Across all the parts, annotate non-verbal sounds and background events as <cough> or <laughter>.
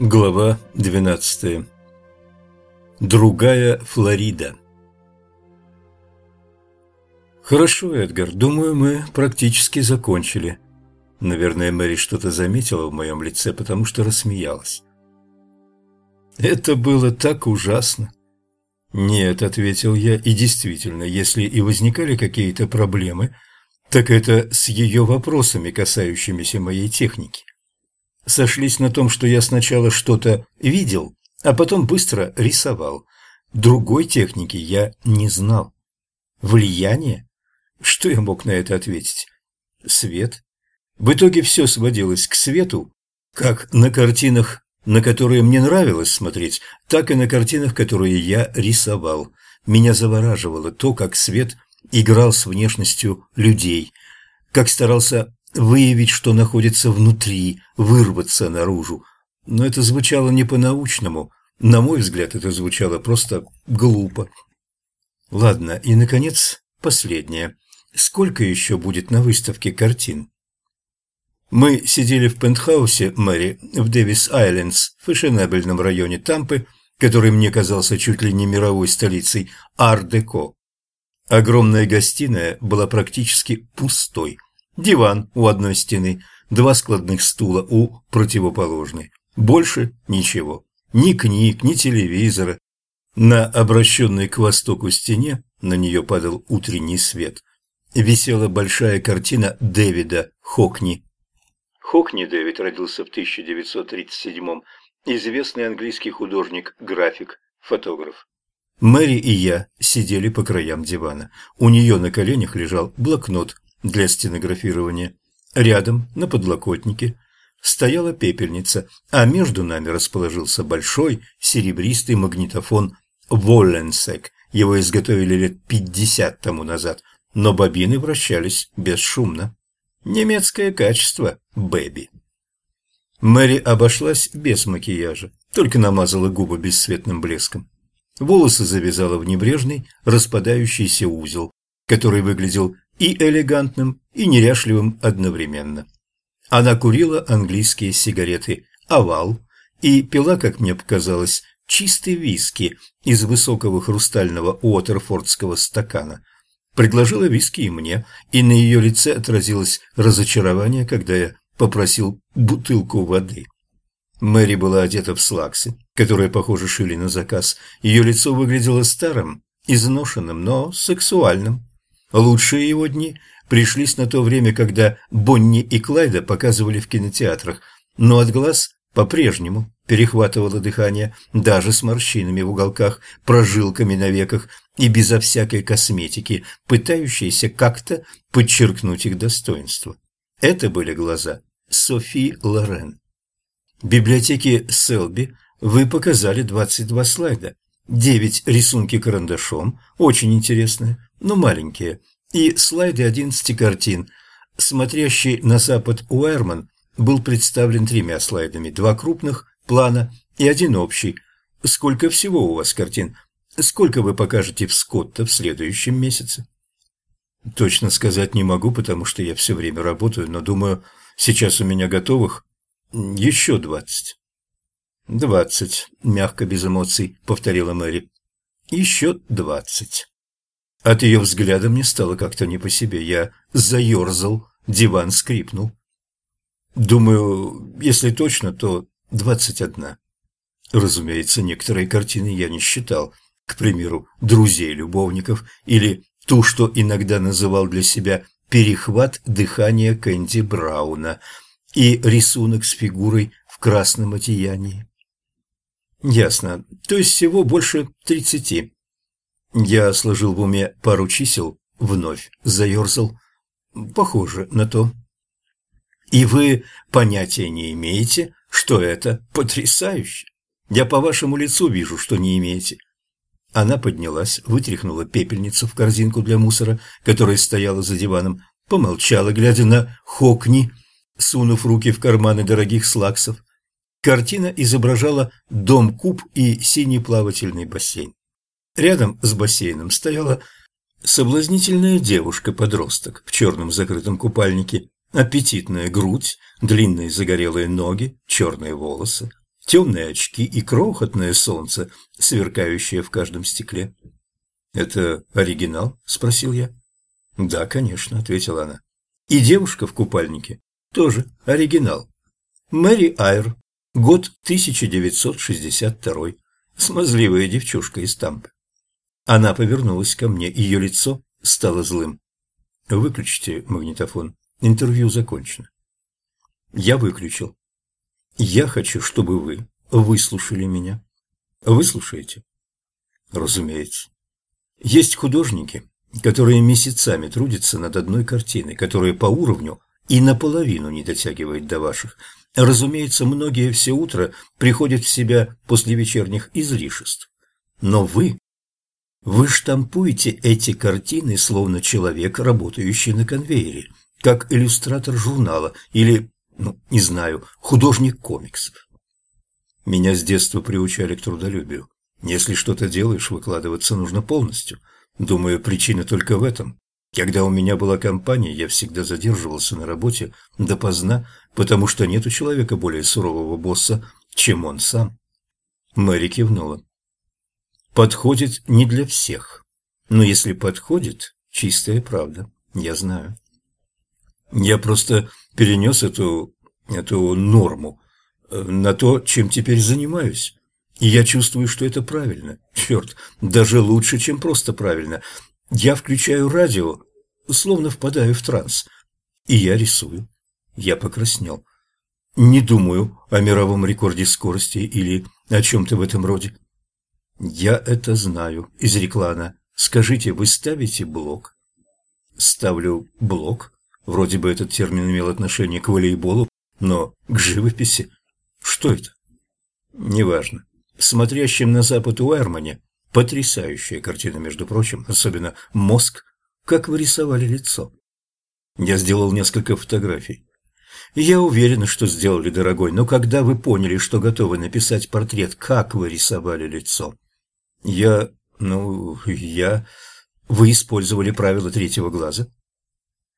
Глава 12. Другая Флорида. Хорошо, Эдгар, думаю, мы практически закончили. Наверное, Мэри что-то заметила в моем лице, потому что рассмеялась. Это было так ужасно. Нет, ответил я, и действительно, если и возникали какие-то проблемы, так это с ее вопросами, касающимися моей техники сошлись на том, что я сначала что-то видел, а потом быстро рисовал. Другой техники я не знал. Влияние? Что я мог на это ответить? Свет? В итоге все сводилось к свету, как на картинах, на которые мне нравилось смотреть, так и на картинах, которые я рисовал. Меня завораживало то, как свет играл с внешностью людей, как старался выявить, что находится внутри, вырваться наружу. Но это звучало не по-научному. На мой взгляд, это звучало просто глупо. Ладно, и, наконец, последнее. Сколько еще будет на выставке картин? Мы сидели в пентхаусе Мэри в Дэвис-Айлендс, в фешенебельном районе Тампы, который мне казался чуть ли не мировой столицей Ар-Деко. Огромная гостиная была практически пустой – Диван у одной стены, два складных стула у противоположной. Больше ничего. Ни книг, ни телевизора. На обращенной к востоку стене, на нее падал утренний свет, висела большая картина Дэвида Хокни. Хокни Дэвид родился в 1937-м, известный английский художник-график, фотограф. Мэри и я сидели по краям дивана. У нее на коленях лежал блокнот для стенографирования. Рядом, на подлокотнике, стояла пепельница, а между нами расположился большой серебристый магнитофон «Волленсек». Его изготовили лет пятьдесят тому назад, но бобины вращались бесшумно. Немецкое качество, бэби. Мэри обошлась без макияжа, только намазала губы бесцветным блеском. Волосы завязала в небрежный, распадающийся узел, который выглядел и элегантным, и неряшливым одновременно. Она курила английские сигареты «Овал» и пила, как мне показалось, чистый виски из высокого хрустального уотерфордского стакана. Предложила виски и мне, и на ее лице отразилось разочарование, когда я попросил бутылку воды. Мэри была одета в слаксы, которые, похоже, шили на заказ. Ее лицо выглядело старым, изношенным, но сексуальным. Лучшие его дни пришлись на то время, когда Бонни и Клайда показывали в кинотеатрах, но от глаз по-прежнему перехватывало дыхание, даже с морщинами в уголках, прожилками на веках и безо всякой косметики, пытающейся как-то подчеркнуть их достоинство. Это были глаза Софи Лорен. В библиотеке Селби вы показали 22 слайда. Девять рисунки карандашом, очень интересные, но маленькие, и слайды 11 картин. Смотрящий на запад Уэрман был представлен тремя слайдами, два крупных плана и один общий. Сколько всего у вас картин? Сколько вы покажете в Скотта в следующем месяце? Точно сказать не могу, потому что я все время работаю, но думаю, сейчас у меня готовых еще двадцать. «Двадцать», — мягко, без эмоций, — повторила Мэри. «Еще двадцать». От ее взгляда мне стало как-то не по себе. Я заерзал, диван скрипнул. Думаю, если точно, то двадцать одна. Разумеется, некоторые картины я не считал. К примеру, «Друзей-любовников» или ту, что иногда называл для себя «Перехват дыхания Кэнди Брауна» и рисунок с фигурой в красном одеянии. Ясно. То есть всего больше тридцати. Я сложил в уме пару чисел, вновь заерзал. Похоже на то. И вы понятия не имеете, что это потрясающе. Я по вашему лицу вижу, что не имеете. Она поднялась, вытряхнула пепельницу в корзинку для мусора, которая стояла за диваном, помолчала, глядя на Хокни, сунув руки в карманы дорогих слаксов. Картина изображала дом-куб и синий плавательный бассейн. Рядом с бассейном стояла соблазнительная девушка-подросток в черном закрытом купальнике, аппетитная грудь, длинные загорелые ноги, черные волосы. темные очки и крохотное солнце, сверкающее в каждом стекле. «Это оригинал?» – спросил я. «Да, конечно», – ответила она. «И девушка в купальнике тоже оригинал. Мэри Айр, год 1962, смазливая девчушка из Тампы. Она повернулась ко мне, ее лицо стало злым. «Выключите магнитофон. Интервью закончено». Я выключил. «Я хочу, чтобы вы выслушали меня. Выслушаете?» «Разумеется. Есть художники, которые месяцами трудятся над одной картиной, которая по уровню и наполовину не дотягивает до ваших. Разумеется, многие все утро приходят в себя после вечерних излишеств. Но вы вы штампуете эти картины, словно человек, работающий на конвейере, как иллюстратор журнала или, ну, не знаю, художник комиксов. Меня с детства приучали к трудолюбию. Если что-то делаешь, выкладываться нужно полностью. Думаю, причина только в этом. Когда у меня была компания, я всегда задерживался на работе допоздна, потому что нет у человека более сурового босса, чем он сам. Мэри кивнула подходит не для всех. Но если подходит, чистая правда, я знаю. Я просто перенес эту, эту норму э, на то, чем теперь занимаюсь. И я чувствую, что это правильно. Черт, даже лучше, чем просто правильно. Я включаю радио, словно впадаю в транс. И я рисую. Я покраснел. Не думаю о мировом рекорде скорости или о чем-то в этом роде. «Я это знаю», – изрекла она. «Скажите, вы ставите блок?» «Ставлю блок?» Вроде бы этот термин имел отношение к волейболу, но к живописи. Что это? Неважно. Смотрящим на запад у Эрмани потрясающая картина, между прочим, особенно мозг, как вы рисовали лицо. Я сделал несколько фотографий. Я уверена, что сделали, дорогой, но когда вы поняли, что готовы написать портрет, как вы рисовали лицо? Я... ну... я... Вы использовали правило третьего глаза?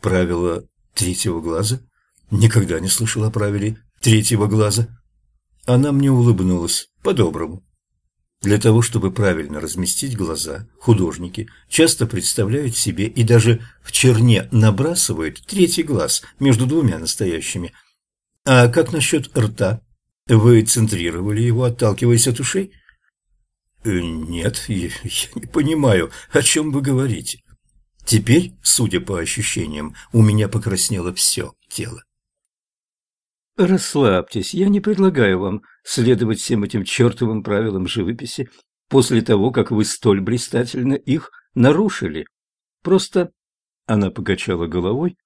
Правило третьего глаза? Никогда не слышал о правиле третьего глаза. Она мне улыбнулась, по-доброму. Для того, чтобы правильно разместить глаза, художники часто представляют себе и даже в черне набрасывают третий глаз между двумя настоящими. А как насчет рта? Вы центрировали его, отталкиваясь от ушей? Э, «Нет, <laughs> я, я не понимаю, о чем вы говорите. Теперь, судя по ощущениям, у меня покраснело все тело». «Расслабьтесь, я не предлагаю вам следовать всем этим чертовым правилам живописи после того, как вы столь блистательно их нарушили. Просто...» Она покачала головой.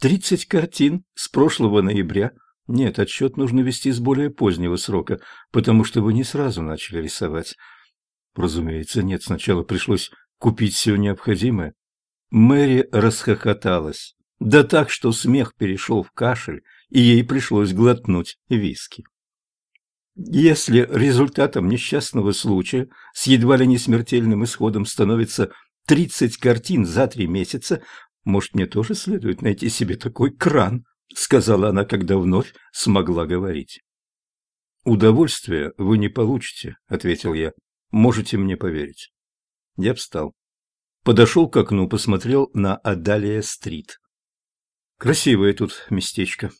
«Тридцать картин с прошлого ноября. Нет, отсчет нужно вести с более позднего срока, потому что вы не сразу начали рисовать. Разумеется, нет, сначала пришлось купить все необходимое. Мэри расхохоталась. Да так, что смех перешел в кашель, и ей пришлось глотнуть виски. Если результатом несчастного случая с едва ли не смертельным исходом становится 30 картин за три месяца, может, мне тоже следует найти себе такой кран, сказала она, когда вновь смогла говорить. «Удовольствия вы не получите», — ответил я. Можете мне поверить. Я встал. Подошел к окну, посмотрел на Адалия-стрит. Красивое тут местечко.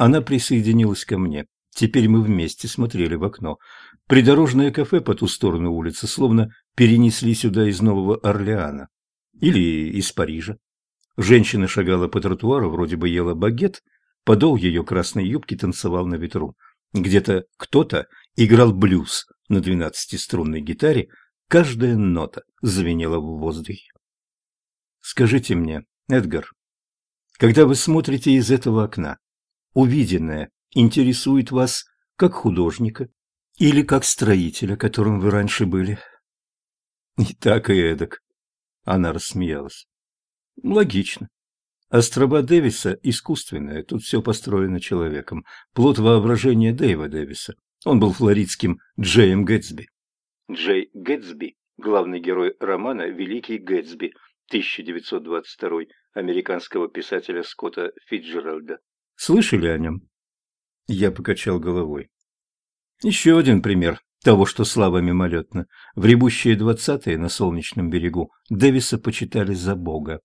Она присоединилась ко мне. Теперь мы вместе смотрели в окно. Придорожное кафе по ту сторону улицы словно перенесли сюда из Нового Орлеана. Или из Парижа. Женщина шагала по тротуару, вроде бы ела багет, подол ее красной юбки танцевал на ветру. Где-то кто-то играл блюз на двенадцатиструнной гитаре, каждая нота звенела в воздухе. Скажите мне, Эдгар, когда вы смотрите из этого окна, увиденное интересует вас как художника или как строителя, которым вы раньше были? <laughs> И так, и эдак. Она рассмеялась. Логично. Остроба Дэвиса искусственная, тут все построено человеком, плод воображения Дэйва Дэвиса. Он был флоридским Джеем Гэтсби. Джей Гэтсби, главный герой романа «Великий Гэтсби» 1922 американского писателя Скотта Фитджеральда. Слышали о нем? Я покачал головой. Еще один пример того, что слава мимолетна. В рябущие двадцатые на солнечном берегу Дэвиса почитали за бога.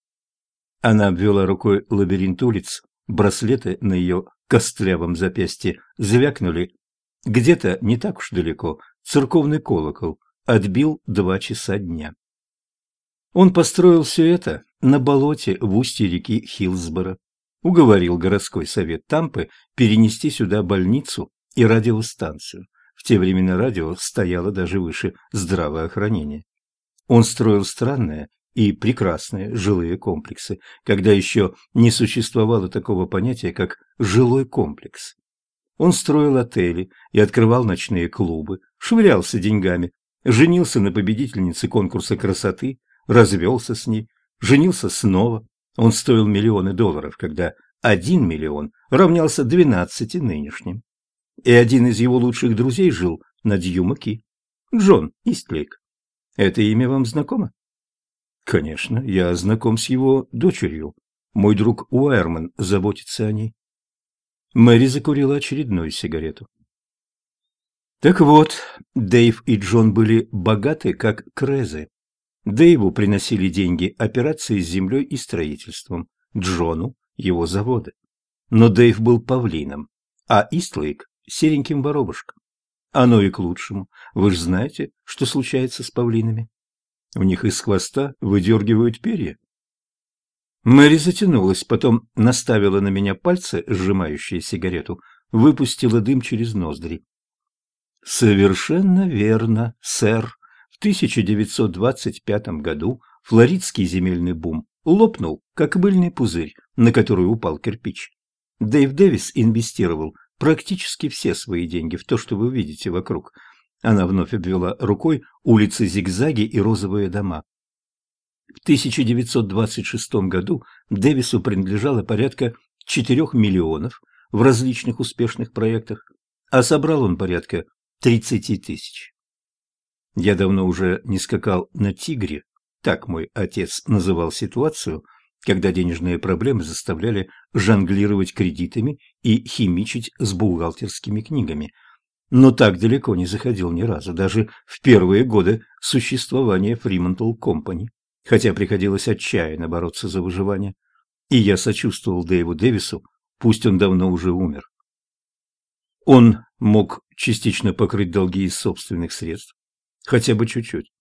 Она обвела рукой лабиринт улиц, браслеты на ее костлявом запястье звякнули. Где-то не так уж далеко церковный колокол отбил два часа дня. Он построил все это на болоте в устье реки Хилсборо, уговорил городской совет Тампы перенести сюда больницу и радиостанцию. В те времена радио стояло даже выше здравоохранения. Он строил странные и прекрасные жилые комплексы, когда еще не существовало такого понятия, как жилой комплекс. Он строил отели и открывал ночные клубы, швырялся деньгами, женился на победительнице конкурса красоты, развелся с ней, женился снова. Он стоил миллионы долларов, когда один миллион равнялся двенадцати нынешним. И один из его лучших друзей жил на Дьюмаки. Джон Истлейк. Это имя вам знакомо? Конечно, я знаком с его дочерью. Мой друг Уайерман заботится о ней. Мэри закурила очередную сигарету. Так вот, Дэйв и Джон были богаты, как крезы. Дэйву приносили деньги операции с землей и строительством, Джону – его заводы. Но Дэйв был павлином, а Истлейк – сереньким воробушком. Оно и к лучшему. Вы же знаете, что случается с павлинами. У них из хвоста выдергивают перья. Мэри затянулась, потом наставила на меня пальцы, сжимающие сигарету, выпустила дым через ноздри. «Совершенно верно, сэр. В 1925 году флоридский земельный бум лопнул, как быльный пузырь, на который упал кирпич. Дэйв Дэвис инвестировал практически все свои деньги в то, что вы видите вокруг. Она вновь обвела рукой улицы Зигзаги и розовые дома. В 1926 году Дэвису принадлежало порядка 4 миллионов в различных успешных проектах, а собрал он порядка 30 тысяч. Я давно уже не скакал на «Тигре», так мой отец называл ситуацию, когда денежные проблемы заставляли жонглировать кредитами и химичить с бухгалтерскими книгами. Но так далеко не заходил ни разу, даже в первые годы существования Fremantle Company, хотя приходилось отчаянно бороться за выживание. И я сочувствовал Дэйву Дэвису, пусть он давно уже умер. Он мог частично покрыть долги из собственных средств, хотя бы чуть-чуть.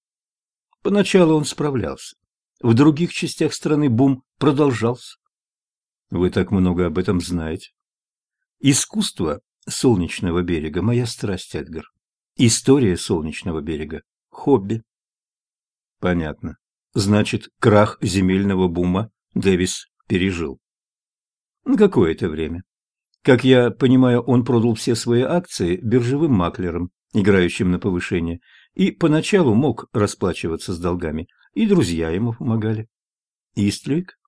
Поначалу он справлялся. В других частях страны бум продолжался. Вы так много об этом знаете. Искусство солнечного берега – моя страсть, Эдгар. История солнечного берега – хобби. Понятно. Значит, крах земельного бума Дэвис пережил. Какое-то время. Как я понимаю, он продал все свои акции биржевым маклерам, играющим на повышение, и поначалу мог расплачиваться с долгами, и друзья ему помогали. Истлик?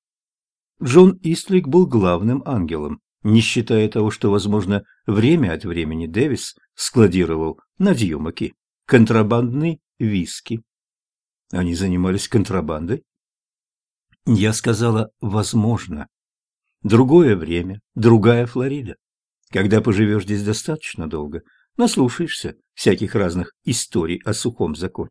Джон Истлик был главным ангелом, не считая того, что, возможно, время от времени Дэвис складировал на Дьюмаки контрабандный виски. Они занимались контрабандой? Я сказала «возможно». Другое время, другая Флорида. Когда поживешь здесь достаточно долго, наслушаешься всяких разных историй о сухом законе.